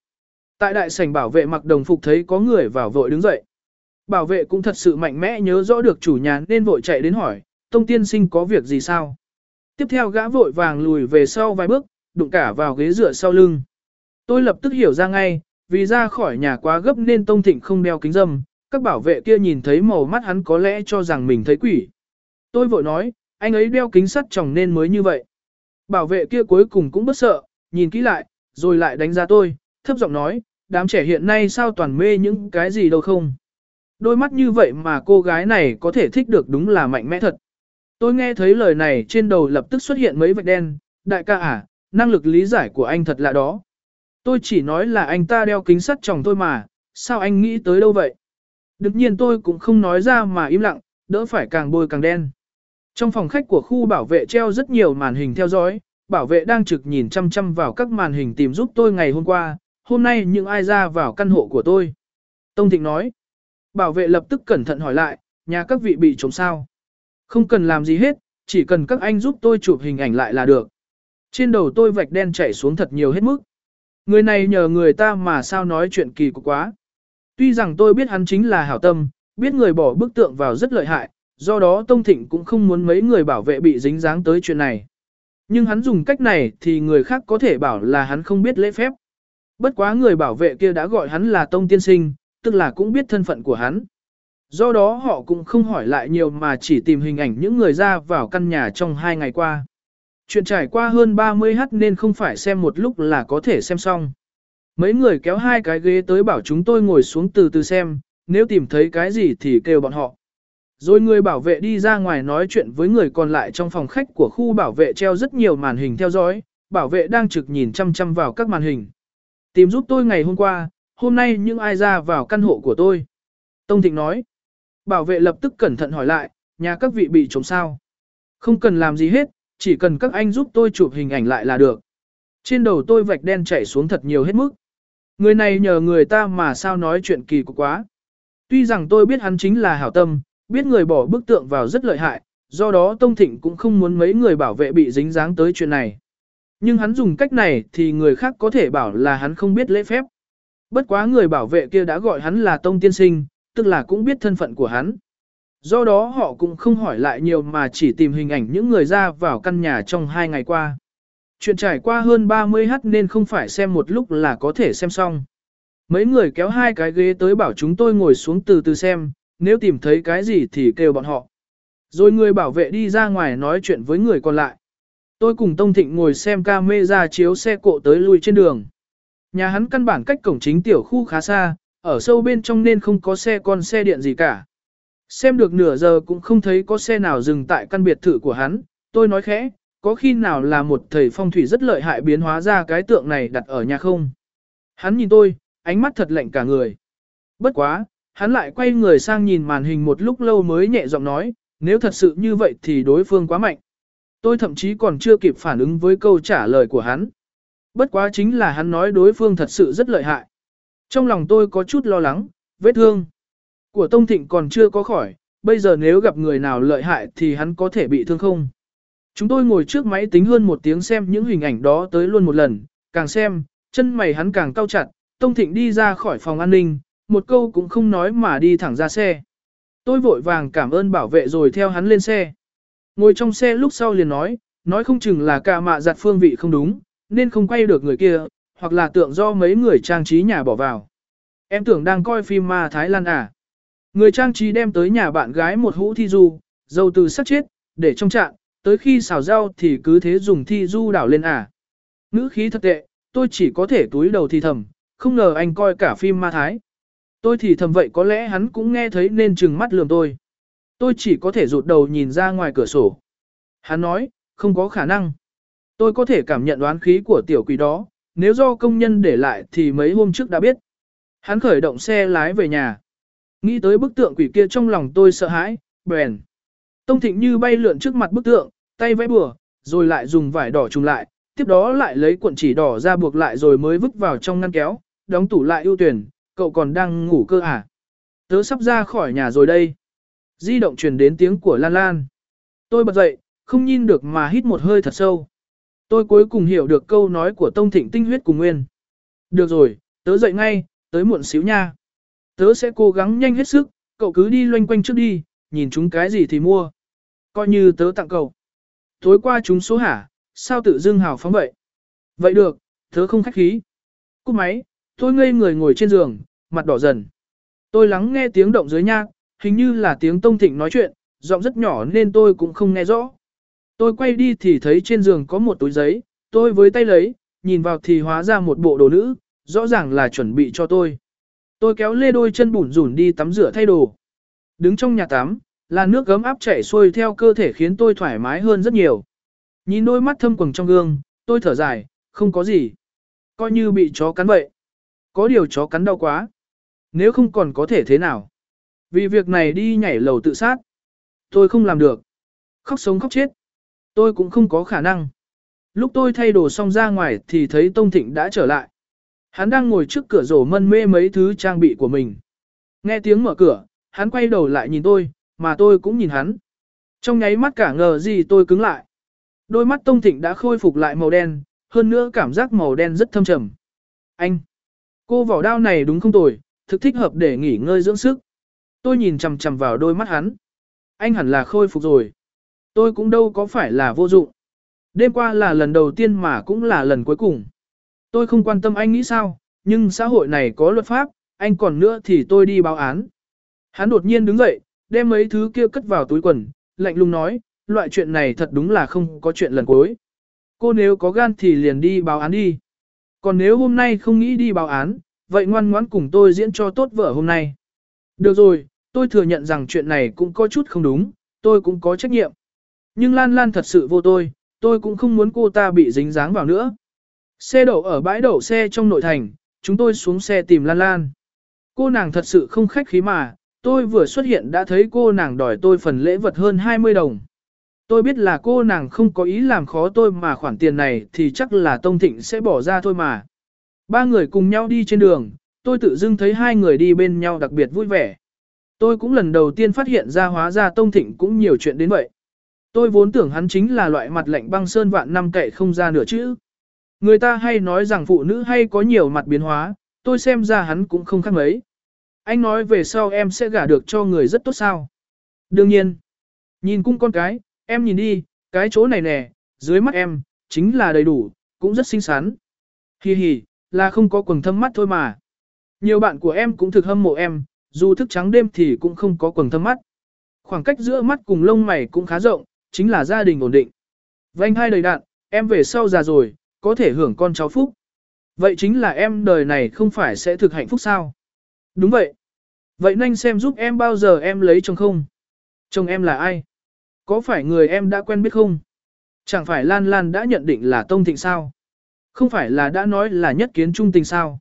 Tại đại sảnh bảo vệ mặc đồng phục thấy có người vào vội đứng dậy. Bảo vệ cũng thật sự mạnh mẽ nhớ rõ được chủ nhà nên vội chạy đến hỏi, Tông tiên sinh có việc gì sao? Tiếp theo gã vội vàng lùi về sau vài bước, đụng cả vào ghế dựa sau lưng. Tôi lập tức hiểu ra ngay, vì ra khỏi nhà quá gấp nên Tông Thịnh không đeo kính dâm, các bảo vệ kia nhìn thấy màu mắt hắn có lẽ cho rằng mình thấy quỷ. Tôi vội nói, anh ấy đeo kính sắt tròng nên mới như vậy. Bảo vệ kia cuối cùng cũng bất sợ, nhìn kỹ lại, rồi lại đánh giá tôi, thấp giọng nói, đám trẻ hiện nay sao toàn mê những cái gì đâu không. Đôi mắt như vậy mà cô gái này có thể thích được đúng là mạnh mẽ thật. Tôi nghe thấy lời này trên đầu lập tức xuất hiện mấy vạch đen, đại ca à, năng lực lý giải của anh thật lạ đó. Tôi chỉ nói là anh ta đeo kính sắt chồng tôi mà, sao anh nghĩ tới đâu vậy? Đương nhiên tôi cũng không nói ra mà im lặng, đỡ phải càng bôi càng đen. Trong phòng khách của khu bảo vệ treo rất nhiều màn hình theo dõi, bảo vệ đang trực nhìn chăm chăm vào các màn hình tìm giúp tôi ngày hôm qua, hôm nay những ai ra vào căn hộ của tôi. Tông Thịnh nói, bảo vệ lập tức cẩn thận hỏi lại, nhà các vị bị trộm sao? Không cần làm gì hết, chỉ cần các anh giúp tôi chụp hình ảnh lại là được. Trên đầu tôi vạch đen chảy xuống thật nhiều hết mức. Người này nhờ người ta mà sao nói chuyện kỳ cục quá. Tuy rằng tôi biết hắn chính là hảo tâm, biết người bỏ bức tượng vào rất lợi hại, do đó Tông Thịnh cũng không muốn mấy người bảo vệ bị dính dáng tới chuyện này. Nhưng hắn dùng cách này thì người khác có thể bảo là hắn không biết lễ phép. Bất quá người bảo vệ kia đã gọi hắn là Tông Tiên Sinh, tức là cũng biết thân phận của hắn. Do đó họ cũng không hỏi lại nhiều mà chỉ tìm hình ảnh những người ra vào căn nhà trong hai ngày qua. Chuyện trải qua hơn 30h nên không phải xem một lúc là có thể xem xong. Mấy người kéo hai cái ghế tới bảo chúng tôi ngồi xuống từ từ xem, nếu tìm thấy cái gì thì kêu bọn họ. Rồi người bảo vệ đi ra ngoài nói chuyện với người còn lại trong phòng khách của khu bảo vệ treo rất nhiều màn hình theo dõi, bảo vệ đang trực nhìn chăm chăm vào các màn hình. Tìm giúp tôi ngày hôm qua, hôm nay những ai ra vào căn hộ của tôi. Tông Thịnh nói. Bảo vệ lập tức cẩn thận hỏi lại, nhà các vị bị trống sao. Không cần làm gì hết, chỉ cần các anh giúp tôi chụp hình ảnh lại là được. Trên đầu tôi vạch đen chảy xuống thật nhiều hết mức. Người này nhờ người ta mà sao nói chuyện kỳ cục quá. Tuy rằng tôi biết hắn chính là hảo tâm, biết người bỏ bức tượng vào rất lợi hại, do đó Tông Thịnh cũng không muốn mấy người bảo vệ bị dính dáng tới chuyện này. Nhưng hắn dùng cách này thì người khác có thể bảo là hắn không biết lễ phép. Bất quá người bảo vệ kia đã gọi hắn là Tông Tiên Sinh, tức là cũng biết thân phận của hắn. Do đó họ cũng không hỏi lại nhiều mà chỉ tìm hình ảnh những người ra vào căn nhà trong hai ngày qua. Chuyện trải qua hơn 30h nên không phải xem một lúc là có thể xem xong. Mấy người kéo hai cái ghế tới bảo chúng tôi ngồi xuống từ từ xem, nếu tìm thấy cái gì thì kêu bọn họ. Rồi người bảo vệ đi ra ngoài nói chuyện với người còn lại. Tôi cùng Tông Thịnh ngồi xem ca mê ra chiếu xe cộ tới lui trên đường. Nhà hắn căn bản cách cổng chính tiểu khu khá xa, ở sâu bên trong nên không có xe con xe điện gì cả. Xem được nửa giờ cũng không thấy có xe nào dừng tại căn biệt thự của hắn, tôi nói khẽ, có khi nào là một thầy phong thủy rất lợi hại biến hóa ra cái tượng này đặt ở nhà không? Hắn nhìn tôi, ánh mắt thật lạnh cả người. Bất quá, hắn lại quay người sang nhìn màn hình một lúc lâu mới nhẹ giọng nói, nếu thật sự như vậy thì đối phương quá mạnh. Tôi thậm chí còn chưa kịp phản ứng với câu trả lời của hắn. Bất quá chính là hắn nói đối phương thật sự rất lợi hại. Trong lòng tôi có chút lo lắng, vết thương của Tông Thịnh còn chưa có khỏi, bây giờ nếu gặp người nào lợi hại thì hắn có thể bị thương không? Chúng tôi ngồi trước máy tính hơn một tiếng xem những hình ảnh đó tới luôn một lần, càng xem, chân mày hắn càng cau chặt, Tông Thịnh đi ra khỏi phòng an ninh, một câu cũng không nói mà đi thẳng ra xe. Tôi vội vàng cảm ơn bảo vệ rồi theo hắn lên xe. Ngồi trong xe lúc sau liền nói, nói không chừng là cả mạ giặt phương vị không đúng, nên không quay được người kia, hoặc là tượng do mấy người trang trí nhà bỏ vào. Em tưởng đang coi phim ma Thái Lan à. Người trang trí đem tới nhà bạn gái một hũ thi du, dầu từ sắc chết, để trong trạng, tới khi xào rau thì cứ thế dùng thi du đảo lên à. Ngữ khí thật tệ, tôi chỉ có thể túi đầu thì thầm, không ngờ anh coi cả phim ma thái. Tôi thì thầm vậy có lẽ hắn cũng nghe thấy nên trừng mắt lườm tôi. Tôi chỉ có thể rụt đầu nhìn ra ngoài cửa sổ. Hắn nói, không có khả năng. Tôi có thể cảm nhận đoán khí của tiểu quỷ đó, nếu do công nhân để lại thì mấy hôm trước đã biết. Hắn khởi động xe lái về nhà. Nghĩ tới bức tượng quỷ kia trong lòng tôi sợ hãi, bèn. Tông thịnh như bay lượn trước mặt bức tượng, tay vẽ bừa, rồi lại dùng vải đỏ trùng lại, tiếp đó lại lấy cuộn chỉ đỏ ra buộc lại rồi mới vứt vào trong ngăn kéo, đóng tủ lại ưu tuyển, cậu còn đang ngủ cơ à? Tớ sắp ra khỏi nhà rồi đây. Di động truyền đến tiếng của Lan Lan. Tôi bật dậy, không nhìn được mà hít một hơi thật sâu. Tôi cuối cùng hiểu được câu nói của Tông Thịnh tinh huyết cùng nguyên. Được rồi, tớ dậy ngay, tới muộn xíu nha. Tớ sẽ cố gắng nhanh hết sức, cậu cứ đi loanh quanh trước đi, nhìn chúng cái gì thì mua. coi như tớ tặng cậu. Tối qua chúng số hả, sao tự dưng hào phóng vậy? Vậy được, tớ không khách khí. Cúp máy, tôi ngây người ngồi trên giường, mặt đỏ dần. Tôi lắng nghe tiếng động dưới nhạc, hình như là tiếng Tông Thịnh nói chuyện, giọng rất nhỏ nên tôi cũng không nghe rõ. Tôi quay đi thì thấy trên giường có một túi giấy, tôi với tay lấy, nhìn vào thì hóa ra một bộ đồ nữ, rõ ràng là chuẩn bị cho tôi. Tôi kéo lê đôi chân bủn rủn đi tắm rửa thay đồ. Đứng trong nhà tắm, là nước gấm áp chảy xuôi theo cơ thể khiến tôi thoải mái hơn rất nhiều. Nhìn đôi mắt thâm quầng trong gương, tôi thở dài, không có gì. Coi như bị chó cắn vậy. Có điều chó cắn đau quá. Nếu không còn có thể thế nào. Vì việc này đi nhảy lầu tự sát. Tôi không làm được. Khóc sống khóc chết. Tôi cũng không có khả năng. Lúc tôi thay đồ xong ra ngoài thì thấy Tông Thịnh đã trở lại. Hắn đang ngồi trước cửa rổ mân mê mấy thứ trang bị của mình. Nghe tiếng mở cửa, hắn quay đầu lại nhìn tôi, mà tôi cũng nhìn hắn. Trong nháy mắt cả ngờ gì tôi cứng lại. Đôi mắt Tông Thịnh đã khôi phục lại màu đen, hơn nữa cảm giác màu đen rất thâm trầm. Anh, cô vỏ đao này đúng không tồi, thực thích hợp để nghỉ ngơi dưỡng sức. Tôi nhìn chằm chằm vào đôi mắt hắn. Anh hẳn là khôi phục rồi. Tôi cũng đâu có phải là vô dụng. Đêm qua là lần đầu tiên mà cũng là lần cuối cùng. Tôi không quan tâm anh nghĩ sao, nhưng xã hội này có luật pháp, anh còn nữa thì tôi đi báo án. Hắn đột nhiên đứng dậy, đem mấy thứ kia cất vào túi quần, lạnh lùng nói, loại chuyện này thật đúng là không có chuyện lần cuối. Cô nếu có gan thì liền đi báo án đi. Còn nếu hôm nay không nghĩ đi báo án, vậy ngoan ngoãn cùng tôi diễn cho tốt vợ hôm nay. Được rồi, tôi thừa nhận rằng chuyện này cũng có chút không đúng, tôi cũng có trách nhiệm. Nhưng Lan Lan thật sự vô tôi, tôi cũng không muốn cô ta bị dính dáng vào nữa. Xe đậu ở bãi đậu xe trong nội thành, chúng tôi xuống xe tìm Lan Lan. Cô nàng thật sự không khách khí mà, tôi vừa xuất hiện đã thấy cô nàng đòi tôi phần lễ vật hơn 20 đồng. Tôi biết là cô nàng không có ý làm khó tôi mà khoản tiền này thì chắc là Tông Thịnh sẽ bỏ ra thôi mà. Ba người cùng nhau đi trên đường, tôi tự dưng thấy hai người đi bên nhau đặc biệt vui vẻ. Tôi cũng lần đầu tiên phát hiện ra hóa ra Tông Thịnh cũng nhiều chuyện đến vậy. Tôi vốn tưởng hắn chính là loại mặt lạnh băng sơn vạn năm cậy không ra nửa chữ. Người ta hay nói rằng phụ nữ hay có nhiều mặt biến hóa, tôi xem ra hắn cũng không khác mấy. Anh nói về sau em sẽ gả được cho người rất tốt sao. Đương nhiên, nhìn cung con cái, em nhìn đi, cái chỗ này nè, dưới mắt em, chính là đầy đủ, cũng rất xinh xắn. Hi hi, là không có quần thâm mắt thôi mà. Nhiều bạn của em cũng thực hâm mộ em, dù thức trắng đêm thì cũng không có quần thâm mắt. Khoảng cách giữa mắt cùng lông mày cũng khá rộng, chính là gia đình ổn định. Vành hai đầy đạn, em về sau già rồi, có thể hưởng con cháu phúc. Vậy chính là em đời này không phải sẽ thực hạnh phúc sao? Đúng vậy. Vậy nhanh xem giúp em bao giờ em lấy chồng không? Chồng em là ai? Có phải người em đã quen biết không? Chẳng phải Lan Lan đã nhận định là Tông Thịnh sao? Không phải là đã nói là nhất kiến trung tình sao?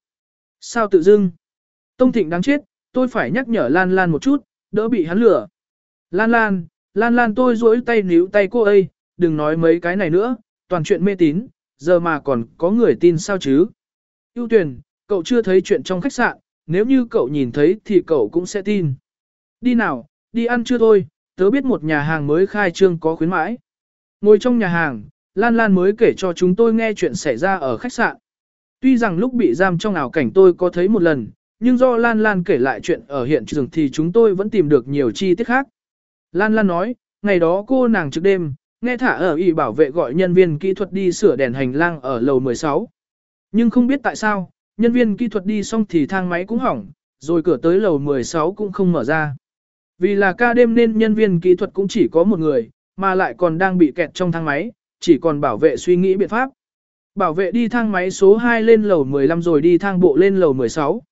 Sao tự dưng? Tông Thịnh đáng chết, tôi phải nhắc nhở Lan Lan một chút, đỡ bị hắn lừa. Lan Lan, Lan Lan tôi duỗi tay níu tay cô ấy, đừng nói mấy cái này nữa, toàn chuyện mê tín, giờ mà còn có người tin sao chứ? Yêu tuyển, cậu chưa thấy chuyện trong khách sạn, nếu như cậu nhìn thấy thì cậu cũng sẽ tin. Đi nào, đi ăn chưa thôi, tớ biết một nhà hàng mới khai trương có khuyến mãi. Ngồi trong nhà hàng, Lan Lan mới kể cho chúng tôi nghe chuyện xảy ra ở khách sạn. Tuy rằng lúc bị giam trong ảo cảnh tôi có thấy một lần, nhưng do Lan Lan kể lại chuyện ở hiện trường thì chúng tôi vẫn tìm được nhiều chi tiết khác. Lan Lan nói, ngày đó cô nàng trước đêm, nghe thả ở ủy bảo vệ gọi nhân viên kỹ thuật đi sửa đèn hành lang ở lầu 16. Nhưng không biết tại sao, nhân viên kỹ thuật đi xong thì thang máy cũng hỏng, rồi cửa tới lầu 16 cũng không mở ra. Vì là ca đêm nên nhân viên kỹ thuật cũng chỉ có một người, mà lại còn đang bị kẹt trong thang máy, chỉ còn bảo vệ suy nghĩ biện pháp. Bảo vệ đi thang máy số 2 lên lầu 15 rồi đi thang bộ lên lầu 16.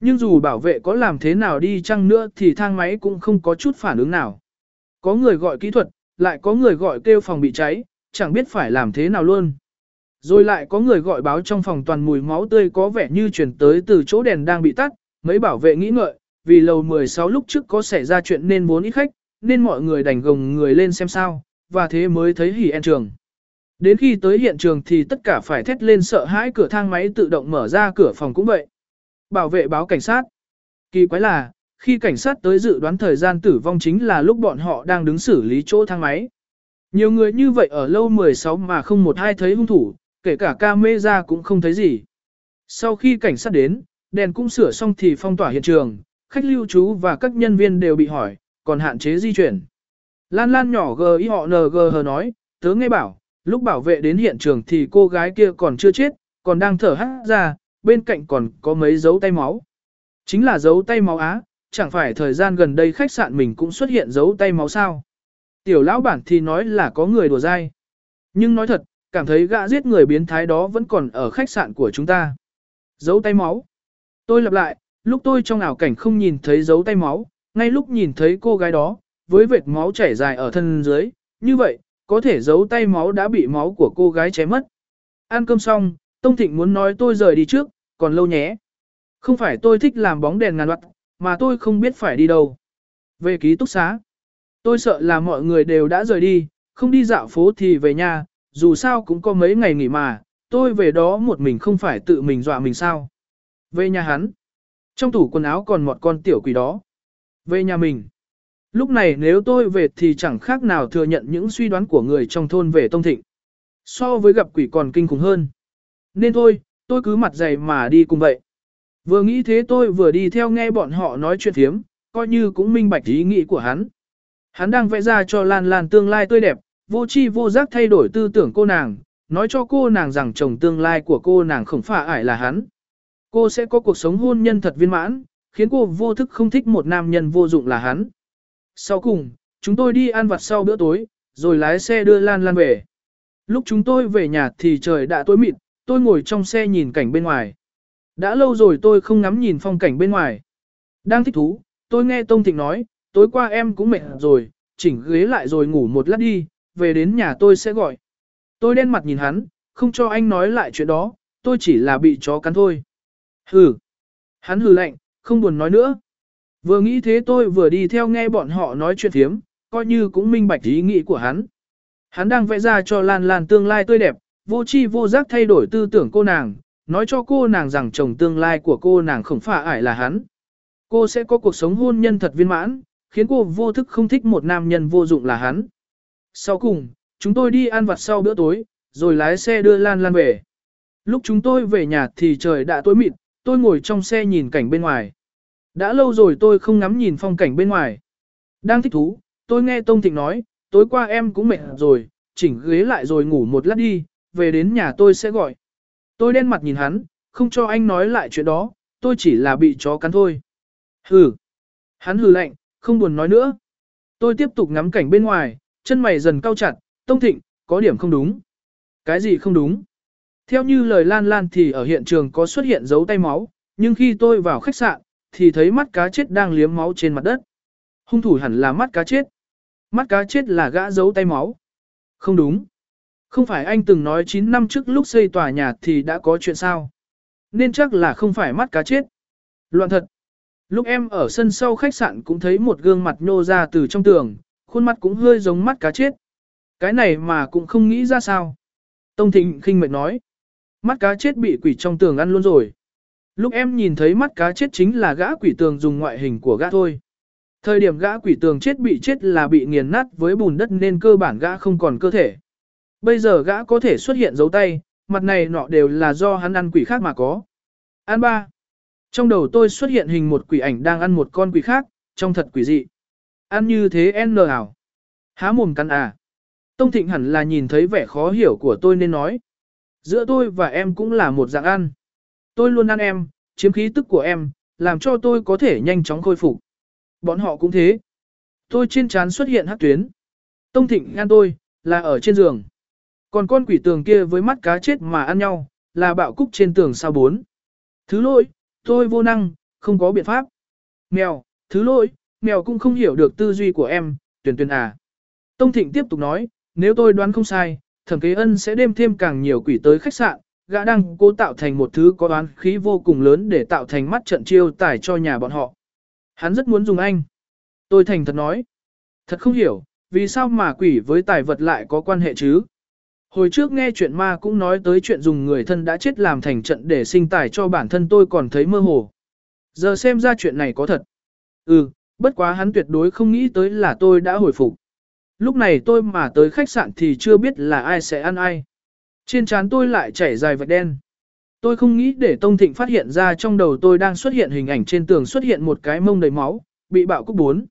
Nhưng dù bảo vệ có làm thế nào đi chăng nữa thì thang máy cũng không có chút phản ứng nào. Có người gọi kỹ thuật, lại có người gọi kêu phòng bị cháy, chẳng biết phải làm thế nào luôn. Rồi lại có người gọi báo trong phòng toàn mùi máu tươi có vẻ như chuyển tới từ chỗ đèn đang bị tắt, mấy bảo vệ nghĩ ngợi, vì lầu 16 lúc trước có xảy ra chuyện nên muốn ít khách, nên mọi người đành gồng người lên xem sao, và thế mới thấy hỉ en trường. Đến khi tới hiện trường thì tất cả phải thét lên sợ hãi cửa thang máy tự động mở ra cửa phòng cũng vậy. Bảo vệ báo cảnh sát. Kỳ quái là, khi cảnh sát tới dự đoán thời gian tử vong chính là lúc bọn họ đang đứng xử lý chỗ thang máy. Nhiều người như vậy ở lâu 16 mà không một ai thấy hung thủ, kể cả camera cũng không thấy gì. Sau khi cảnh sát đến, đèn cũng sửa xong thì phong tỏa hiện trường, khách lưu trú và các nhân viên đều bị hỏi, còn hạn chế di chuyển. Lan Lan nhỏ g y họ ng hờ nói, tớ nghe bảo, lúc bảo vệ đến hiện trường thì cô gái kia còn chưa chết, còn đang thở hắt ra, bên cạnh còn có mấy dấu tay máu. Chính là dấu tay máu á, chẳng phải thời gian gần đây khách sạn mình cũng xuất hiện dấu tay máu sao. Tiểu lão bản thì nói là có người đùa dai. Nhưng nói thật, cảm thấy gã giết người biến thái đó vẫn còn ở khách sạn của chúng ta. Dấu tay máu. Tôi lặp lại, lúc tôi trong ảo cảnh không nhìn thấy dấu tay máu, ngay lúc nhìn thấy cô gái đó, với vệt máu chảy dài ở thân dưới, như vậy, có thể dấu tay máu đã bị máu của cô gái chém mất. Ăn cơm xong, Tông Thịnh muốn nói tôi rời đi trước, còn lâu nhé. Không phải tôi thích làm bóng đèn ngàn loạt, mà tôi không biết phải đi đâu. Về ký túc xá, tôi sợ là mọi người đều đã rời đi, không đi dạo phố thì về nhà, dù sao cũng có mấy ngày nghỉ mà, tôi về đó một mình không phải tự mình dọa mình sao. Về nhà hắn, trong tủ quần áo còn một con tiểu quỷ đó. Về nhà mình, lúc này nếu tôi về thì chẳng khác nào thừa nhận những suy đoán của người trong thôn về Tông Thịnh. So với gặp quỷ còn kinh khủng hơn. Nên thôi, tôi cứ mặt dày mà đi cùng vậy. Vừa nghĩ thế tôi vừa đi theo nghe bọn họ nói chuyện thiếm, coi như cũng minh bạch ý nghĩ của hắn. Hắn đang vẽ ra cho Lan Lan tương lai tươi đẹp, vô chi vô giác thay đổi tư tưởng cô nàng, nói cho cô nàng rằng chồng tương lai của cô nàng không phải ải là hắn. Cô sẽ có cuộc sống hôn nhân thật viên mãn, khiến cô vô thức không thích một nam nhân vô dụng là hắn. Sau cùng, chúng tôi đi ăn vặt sau bữa tối, rồi lái xe đưa Lan Lan về. Lúc chúng tôi về nhà thì trời đã tối mịt, tôi ngồi trong xe nhìn cảnh bên ngoài. Đã lâu rồi tôi không ngắm nhìn phong cảnh bên ngoài. Đang thích thú, tôi nghe Tông Thịnh nói, tối qua em cũng mệt rồi, chỉnh ghế lại rồi ngủ một lát đi, về đến nhà tôi sẽ gọi. Tôi đen mặt nhìn hắn, không cho anh nói lại chuyện đó, tôi chỉ là bị chó cắn thôi. Hừ. Hắn hừ lạnh, không buồn nói nữa. Vừa nghĩ thế tôi vừa đi theo nghe bọn họ nói chuyện thiếm, coi như cũng minh bạch ý nghĩ của hắn. Hắn đang vẽ ra cho Lan Lan tương lai tươi đẹp, vô chi vô giác thay đổi tư tưởng cô nàng, nói cho cô nàng rằng chồng tương lai của cô nàng không phải ải là hắn. Cô sẽ có cuộc sống hôn nhân thật viên mãn, khiến cô vô thức không thích một nam nhân vô dụng là hắn. Sau cùng, chúng tôi đi ăn vặt sau bữa tối, rồi lái xe đưa Lan Lan về. Lúc chúng tôi về nhà thì trời đã tối mịt, tôi ngồi trong xe nhìn cảnh bên ngoài. Đã lâu rồi tôi không ngắm nhìn phong cảnh bên ngoài. Đang thích thú, tôi nghe Tông Thịnh nói, tối qua em cũng mệt rồi, chỉnh ghế lại rồi ngủ một lát đi, về đến nhà tôi sẽ gọi. Tôi đen mặt nhìn hắn, không cho anh nói lại chuyện đó, tôi chỉ là bị chó cắn thôi. Hừ. Hắn hừ lạnh, không buồn nói nữa. Tôi tiếp tục ngắm cảnh bên ngoài, chân mày dần cau chặt, Tông Thịnh, có điểm không đúng. Cái gì không đúng? Theo như lời Lan Lan thì ở hiện trường có xuất hiện dấu tay máu, nhưng khi tôi vào khách sạn, thì thấy mắt cá chết đang liếm máu trên mặt đất. Hung thủ hẳn là mắt cá chết. Mắt cá chết là gã dấu tay máu. Không đúng. Không phải anh từng nói 9 năm trước lúc xây tòa nhà thì đã có chuyện sao? Nên chắc là không phải mắt cá chết. Loạn thật. Lúc em ở sân sau khách sạn cũng thấy một gương mặt nhô ra từ trong tường, khuôn mặt cũng hơi giống mắt cá chết. Cái này mà cũng không nghĩ ra sao. Tông Thịnh khinh mệt nói. Mắt cá chết bị quỷ trong tường ăn luôn rồi. Lúc em nhìn thấy mắt cá chết chính là gã quỷ tường dùng ngoại hình của gã thôi. Thời điểm gã quỷ tường chết bị chết là bị nghiền nát với bùn đất nên cơ bản gã không còn cơ thể. Bây giờ gã có thể xuất hiện dấu tay, mặt này nọ đều là do hắn ăn quỷ khác mà có. An ba. Trong đầu tôi xuất hiện hình một quỷ ảnh đang ăn một con quỷ khác, trong thật quỷ dị. Ăn như thế n ảo. Há mồm cắn à. Tông Thịnh hẳn là nhìn thấy vẻ khó hiểu của tôi nên nói. Giữa tôi và em cũng là một dạng ăn. Tôi luôn ăn em, chiếm khí tức của em, làm cho tôi có thể nhanh chóng khôi phục. Bọn họ cũng thế. Tôi trên trán xuất hiện hát tuyến. Tông Thịnh ngăn tôi, là ở trên giường. Còn con quỷ tường kia với mắt cá chết mà ăn nhau, là bạo cúc trên tường sao bốn. Thứ lỗi, tôi vô năng, không có biện pháp. Mèo, thứ lỗi, mèo cũng không hiểu được tư duy của em, tuyển tuyển à. Tông Thịnh tiếp tục nói, nếu tôi đoán không sai, thẩm kế ân sẽ đem thêm càng nhiều quỷ tới khách sạn, gã đang cố tạo thành một thứ có đoán khí vô cùng lớn để tạo thành mắt trận chiêu tải cho nhà bọn họ. Hắn rất muốn dùng anh. Tôi thành thật nói. Thật không hiểu, vì sao mà quỷ với tài vật lại có quan hệ chứ? Hồi trước nghe chuyện ma cũng nói tới chuyện dùng người thân đã chết làm thành trận để sinh tài cho bản thân tôi còn thấy mơ hồ. Giờ xem ra chuyện này có thật. Ừ, bất quá hắn tuyệt đối không nghĩ tới là tôi đã hồi phục. Lúc này tôi mà tới khách sạn thì chưa biết là ai sẽ ăn ai. Trên trán tôi lại chảy dài vạch đen. Tôi không nghĩ để Tông Thịnh phát hiện ra trong đầu tôi đang xuất hiện hình ảnh trên tường xuất hiện một cái mông đầy máu, bị bạo cúc bốn.